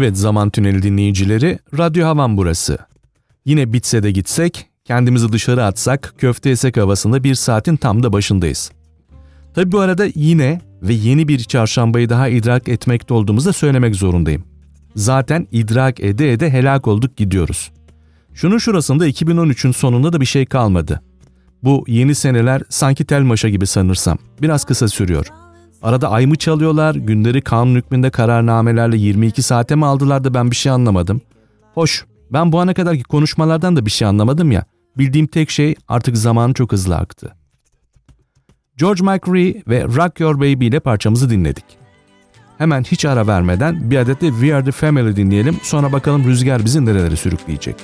Evet Zaman Tüneli dinleyicileri, Radyo Havan burası. Yine bitse de gitsek, kendimizi dışarı atsak, köfte yesek havasında bir saatin tam da başındayız. Tabi bu arada yine ve yeni bir çarşambayı daha idrak etmekte olduğumuzu da söylemek zorundayım. Zaten idrak ede ede helak olduk gidiyoruz. Şunun şurasında 2013'ün sonunda da bir şey kalmadı. Bu yeni seneler sanki tel maşa gibi sanırsam. Biraz kısa sürüyor. Arada ay mı çalıyorlar, günleri kanun hükmünde kararnamelerle 22 saate mi aldılar da ben bir şey anlamadım. Hoş, ben bu ana kadarki konuşmalardan da bir şey anlamadım ya. Bildiğim tek şey artık zaman çok hızlı aktı. George McRae ve Rock Your Baby ile parçamızı dinledik. Hemen hiç ara vermeden bir adet de We Are The Family dinleyelim sonra bakalım rüzgar bizi nerelere sürükleyecek.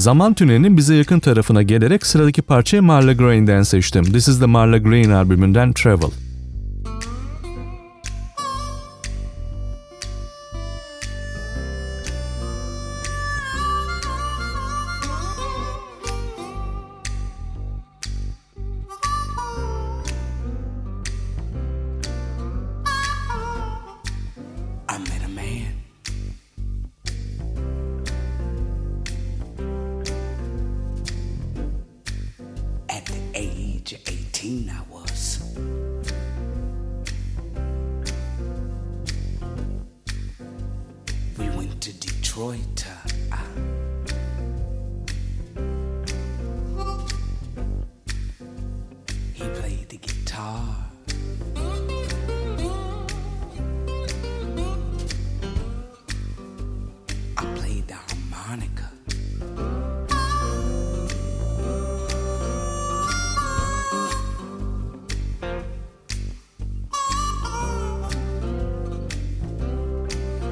Zaman tünelinin bize yakın tarafına gelerek sıradaki parçayı Marla Green'den seçtim. This is the Marla Green albümünden Travel.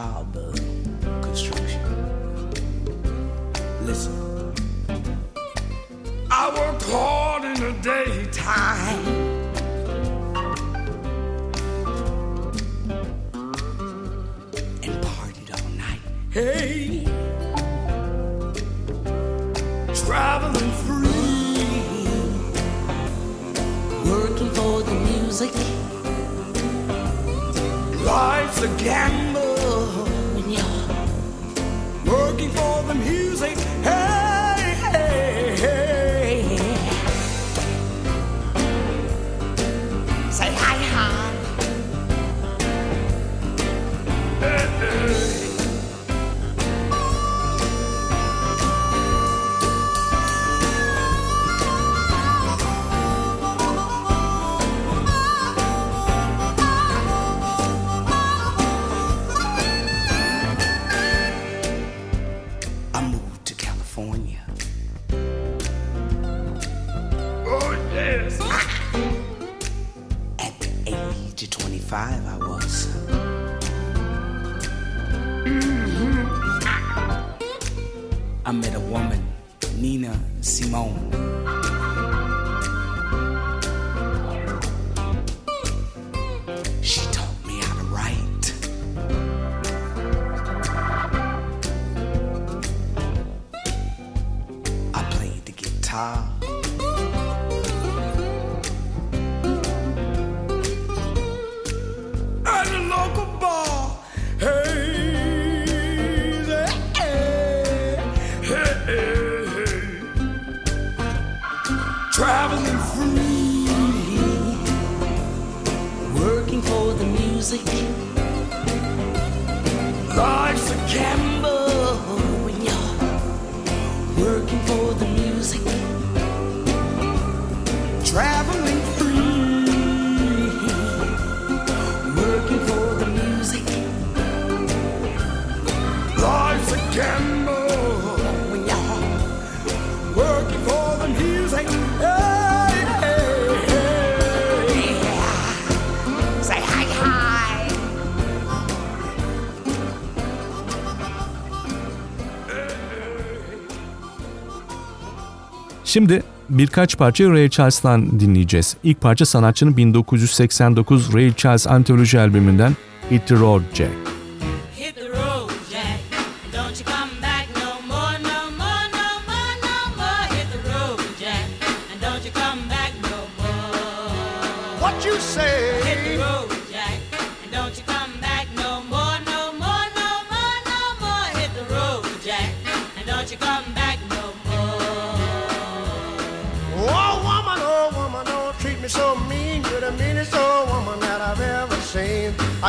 construction. five Şimdi birkaç parça Ray Charles'tan dinleyeceğiz. İlk parça sanatçının 1989 Ray Charles antoloji albümünden Hit the Road Jack.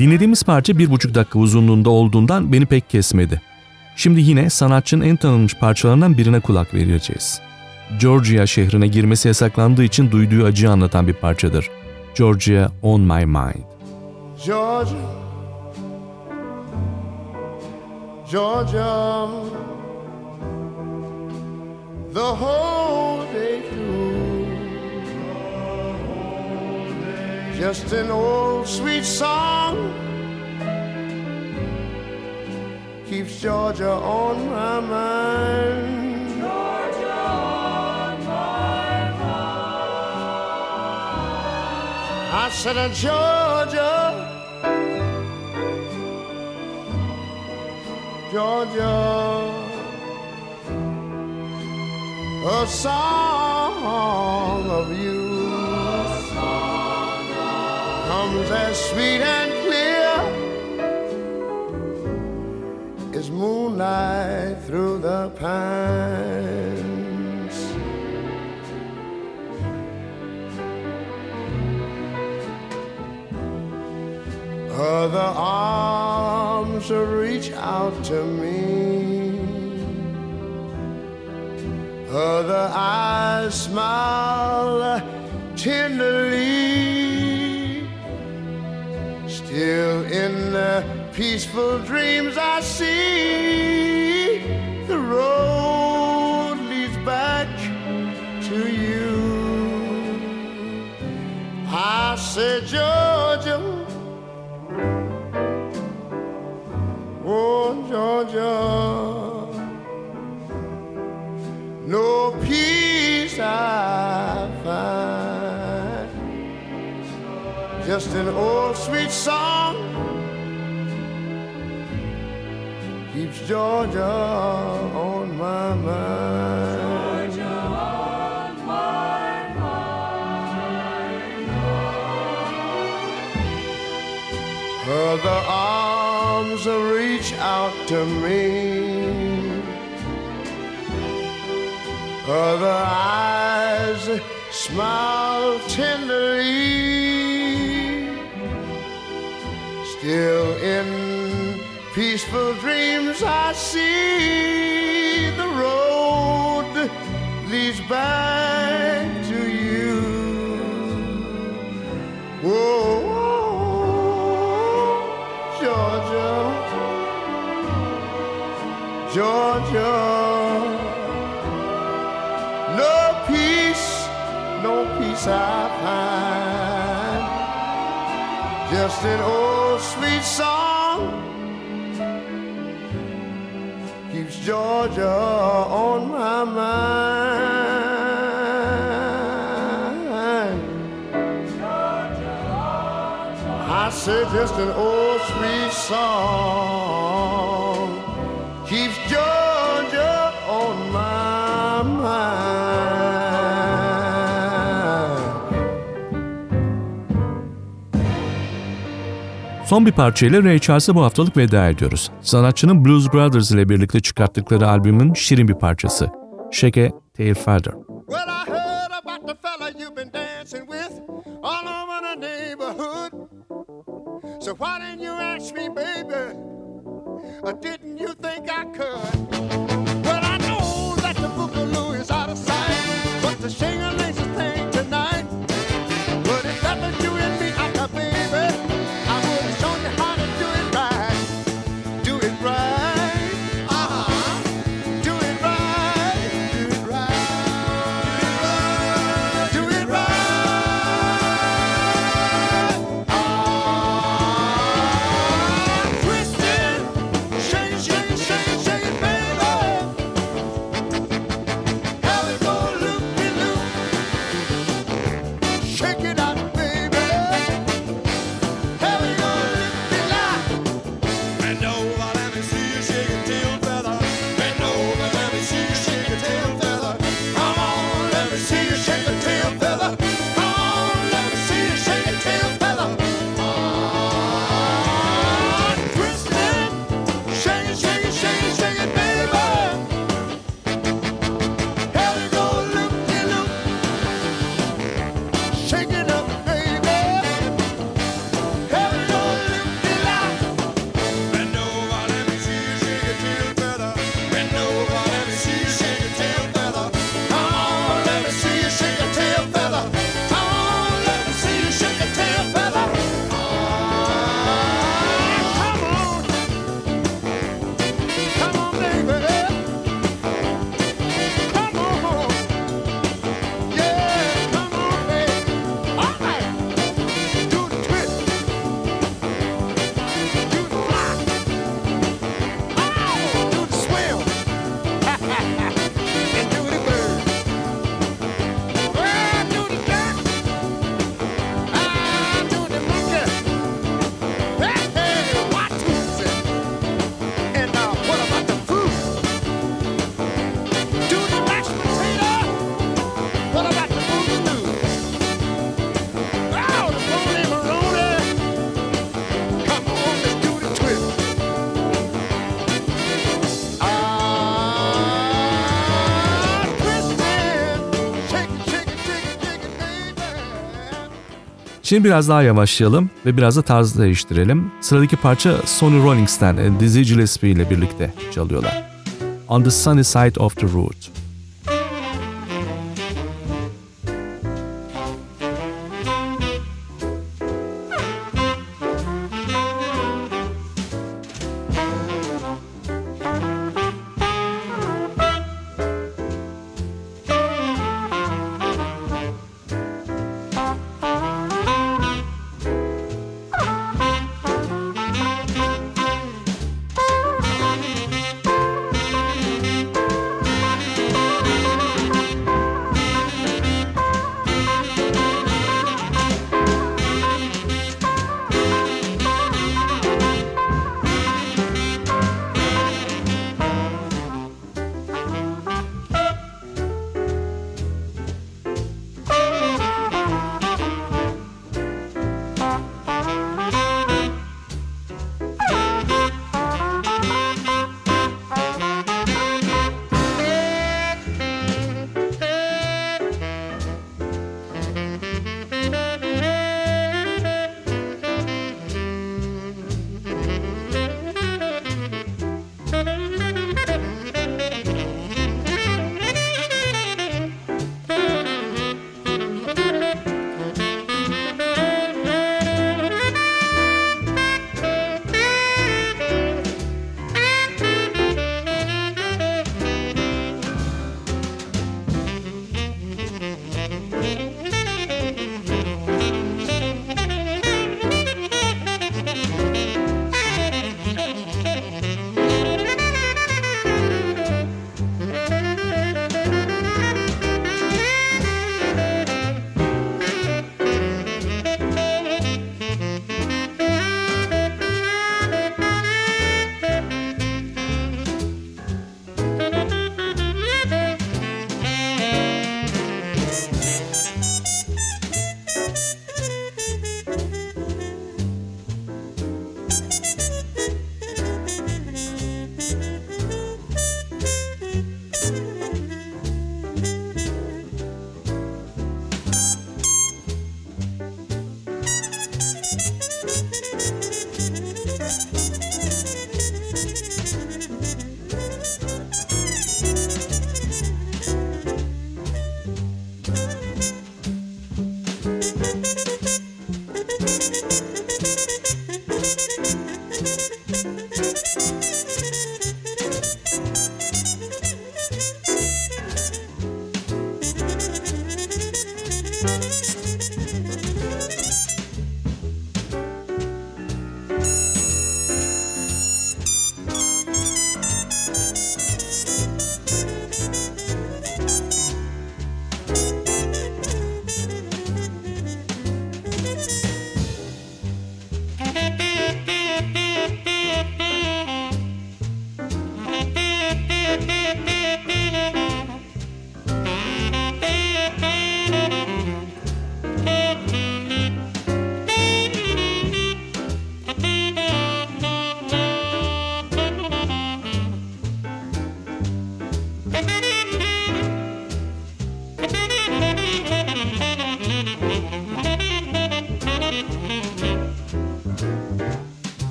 Dinlediğimiz parça bir buçuk dakika uzunluğunda olduğundan beni pek kesmedi. Şimdi yine sanatçının en tanınmış parçalarından birine kulak vereceğiz. Georgia şehrine girmesi yasaklandığı için duyduğu acıyı anlatan bir parçadır. Georgia on my mind. Georgia, Georgia, the whole day through, just an old sweet song. Keeps Georgia on my mind. I said, uh, Georgia, Georgia, a song of you as sweet and clear as moonlight through the pines. Other arms reach out to me. Other eyes smile tenderly. Still in the peaceful dreams I see the road leads back to you. I said, Georgia. Oh, Georgia, no peace I find. Just an old sweet song keeps Georgia on my mind. Other arms reach out to me. Other eyes smile tenderly. In peaceful dreams, I see the road leads back to you. Whoa, Georgia, Georgia. No peace, no peace I find. Just an old sweet song keeps Georgia on my mind. I said just an old sweet song Son bir parçayla Ray Charles'a bu haftalık veda ediyoruz. Sanatçının Blues Brothers ile birlikte çıkarttıkları albümün şirin bir parçası. Shake Tail Feather. Well, I heard about the fella you've been dancing with all over the neighborhood. So why didn't you ask me, baby? Or didn't you think I could? Şimdi biraz daha yavaşlayalım ve biraz da tarz değiştirelim. Sıradaki parça Sonny Rollings'ten e, Dizzy Gillespie ile birlikte çalıyorlar. On the Sunny Side of the Road.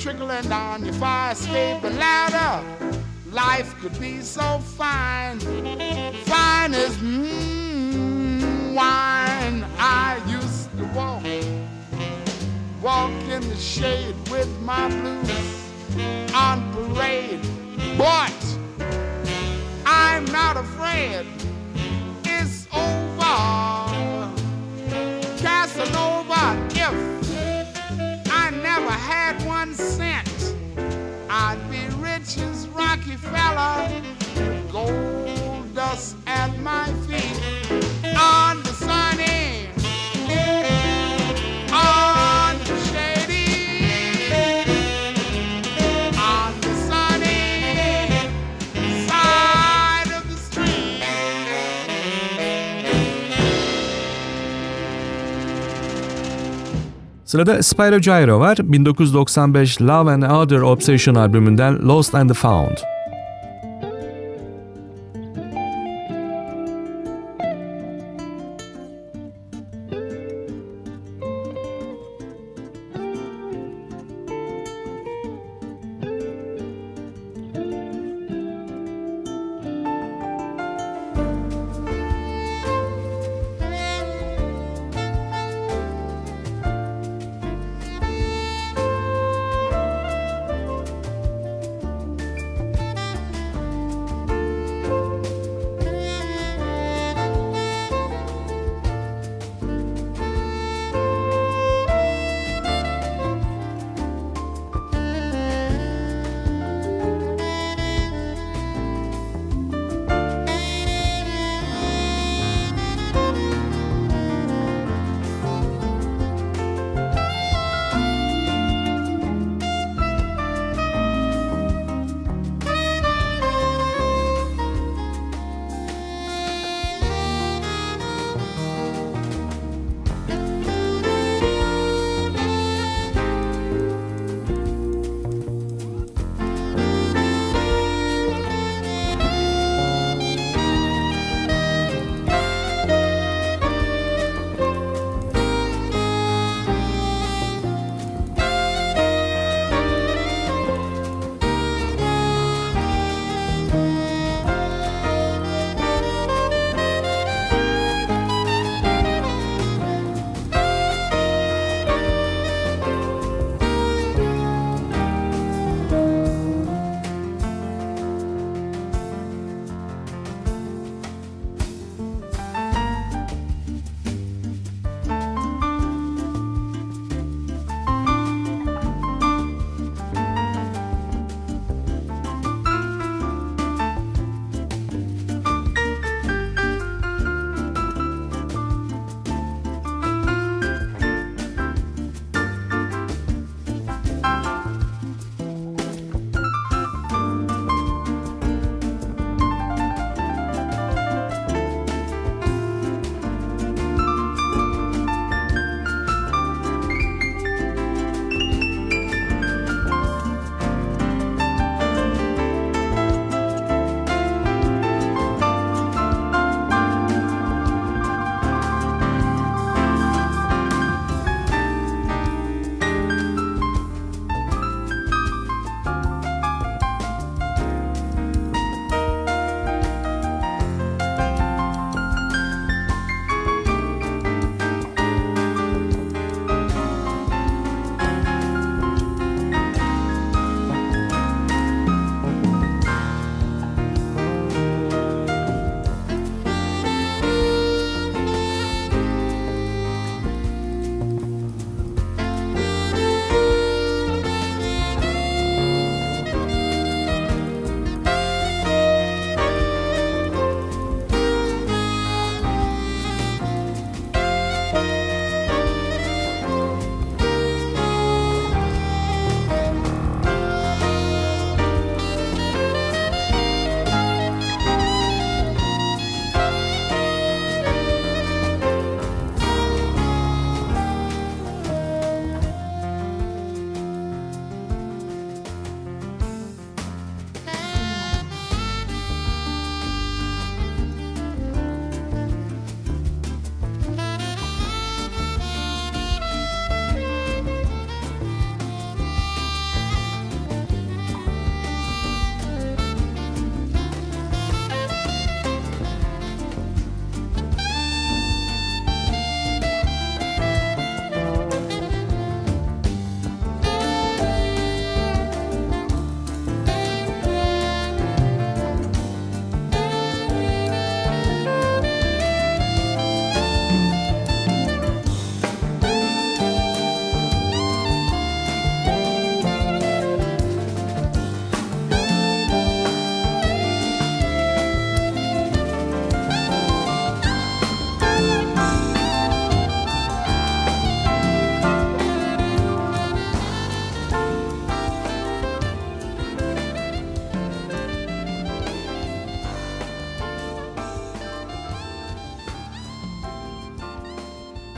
Trickling down your fire escaping ladder? Life could be so fine, fine as mm, wine. I used to walk, walk in the shade with my blues on parade, but I'm not afraid. With gold dust at my feet on the sunny, on the shady, on the sunny side of the street. Sırada Spyro Gyro var. 1995 Love and Other Obsession albümünden Lost and Found.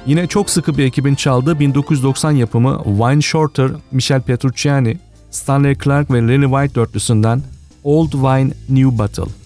Yine çok sıkı bir ekibin çaldığı 1990 yapımı Wine Shorter, Michel Petrucciani, Stanley Clarke ve Lenny White dörtlüsünden Old Wine New Bottle.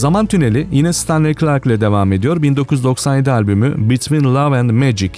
Zaman Tüneli yine Stanley Clarke ile devam ediyor. 1997 albümü Between Love and Magic.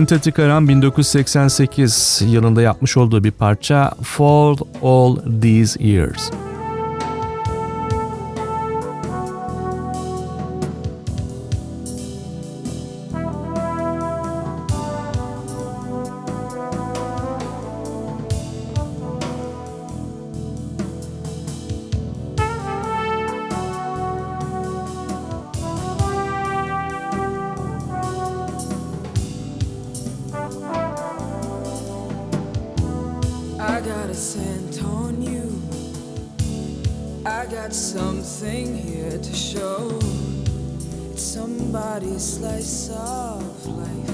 Entity Karan 1988 yılında yapmış olduğu bir parça For All These Years. Here to show. It's somebody's slice of life.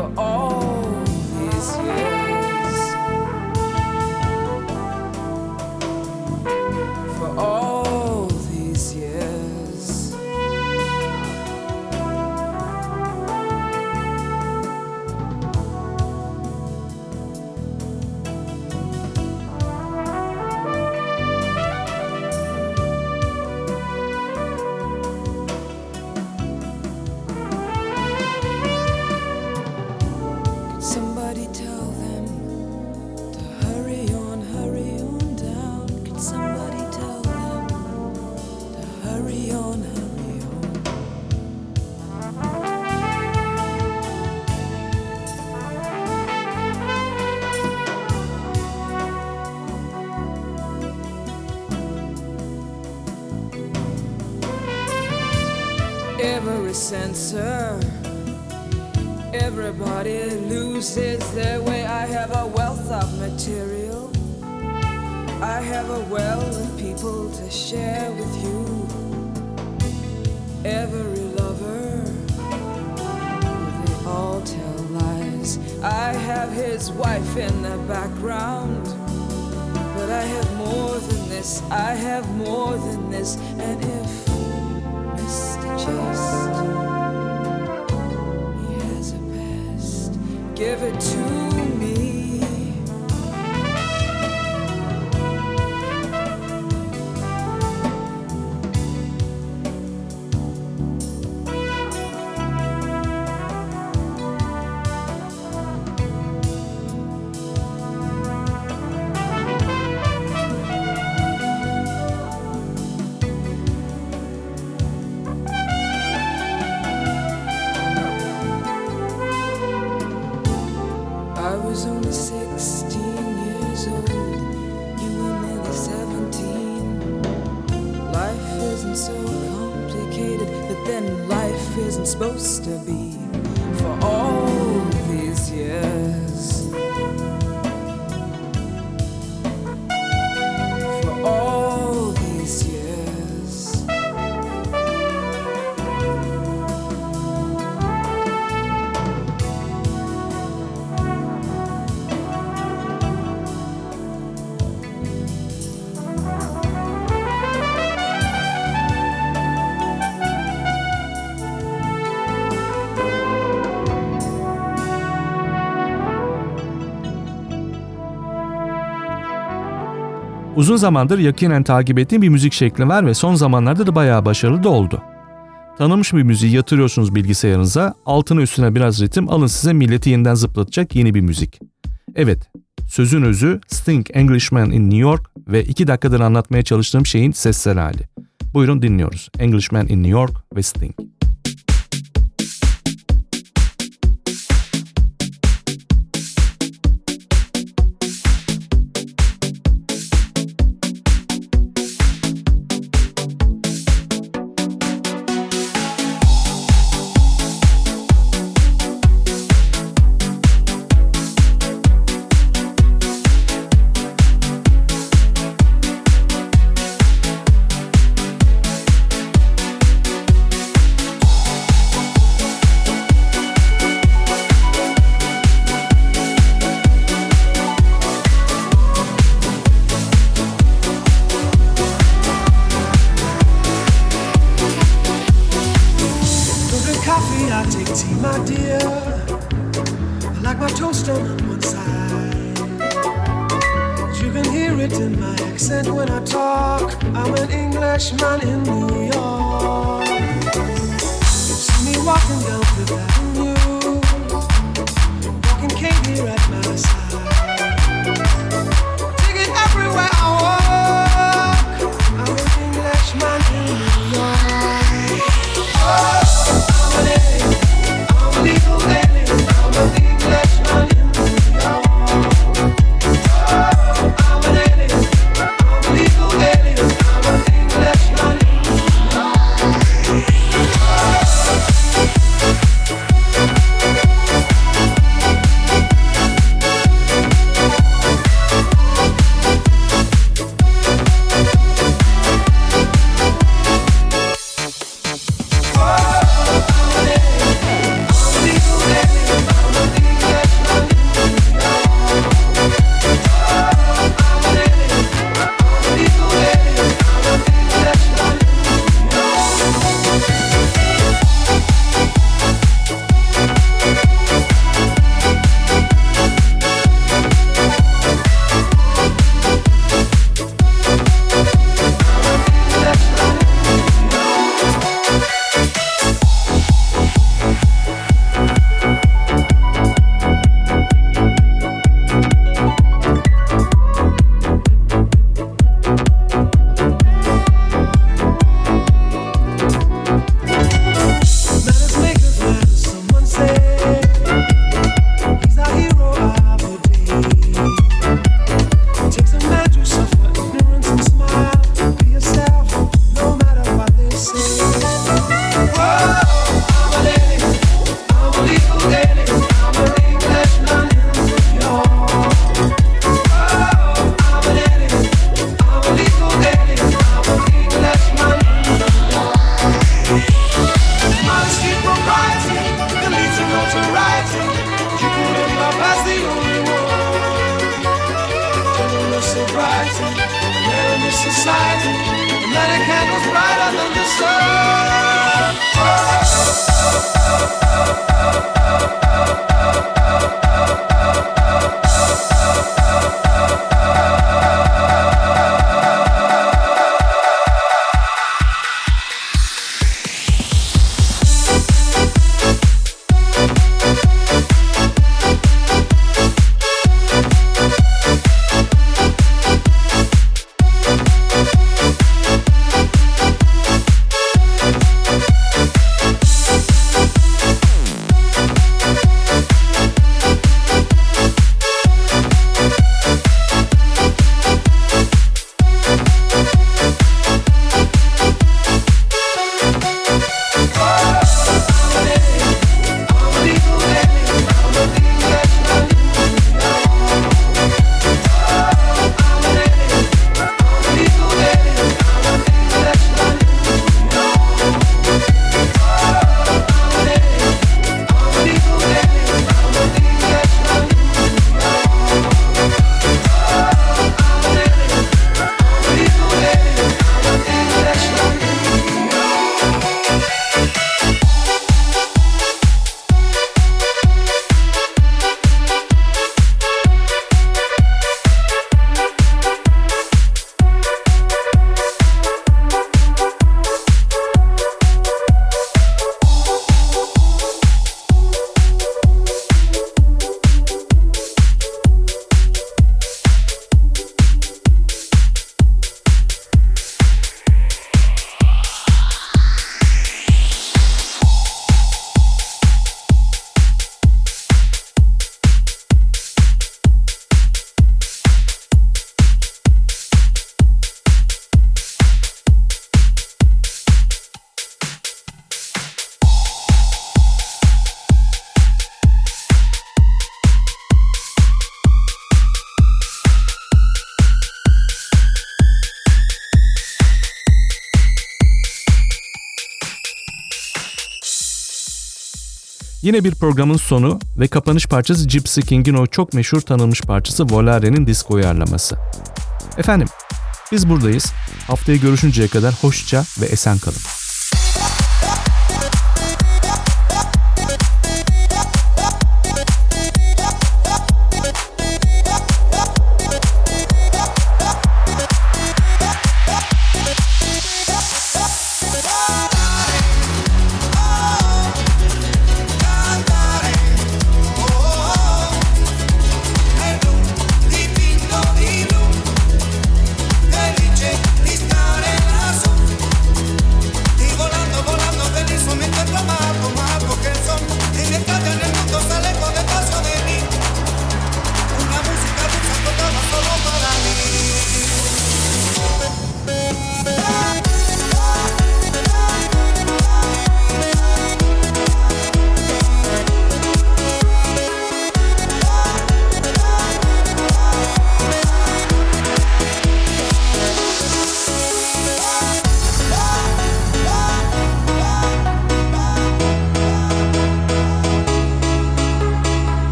For all censor. Everybody loses their way. I have a wealth of material. I have a well of people to share with you. Every lover, they all tell lies. I have his wife in the background. But I have more than this, I have more than this. And Give Uzun zamandır yakinen takip ettiğim bir müzik şekli var ve son zamanlarda da bayağı başarılı da oldu. Tanınmış bir müziği yatırıyorsunuz bilgisayarınıza, altına üstüne biraz ritim alın size milleti yeniden zıplatacak yeni bir müzik. Evet, sözün özü Sting Englishman in New York ve iki dakikadır anlatmaya çalıştığım şeyin sessel hali. Buyurun dinliyoruz. Englishman in New York ve Sting. Yine bir programın sonu ve kapanış parçası Gypsy King'in o çok meşhur tanınmış parçası Volare'nin disko uyarlaması. Efendim, biz buradayız. Haftaya görüşünceye kadar hoşça ve esen kalın.